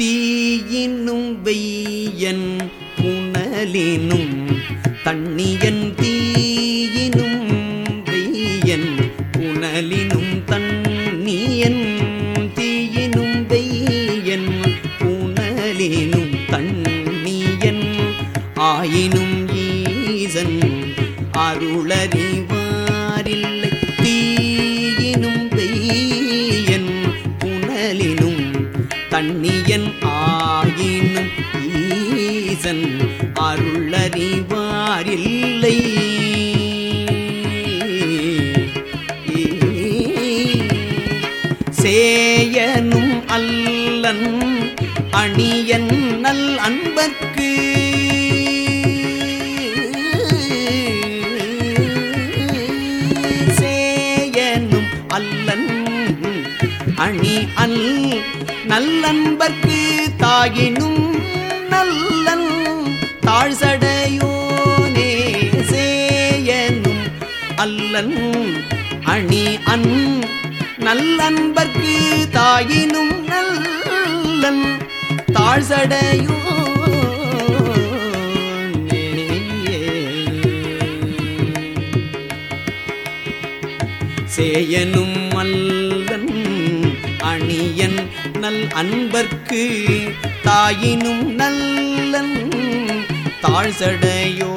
தீயினும் வெய்யன் புனலினும் தண்ணியன் தீயினும் வெய்யன் புனலினும் தண்ணியன் தீயினும் வெய்யன் புனலினும் தண்ணியன் ஆயினும் ஈசன் அருளறிவாரில்லை தண்ணியன் ஆயினும் ஈசன் அருளறிவாரில்லை. சேயனும் அல்லன் அணியன் நல் அன்பர்க்கு. சேயனும் அல்லன் அணி அல் நல்லன்பர்க்கு தாயினும் நல்லன் தாழ்சடையோனே சேயனும் அல்லன் அணி அன் நல்லன்பர்க்கு தாயினும் நல்லன் தாழ்சடையோ சேயனும் அல்லன் அணியன் நல் அன்பர்க்கு தாயினும் நல்லன் தாழ்சடையோ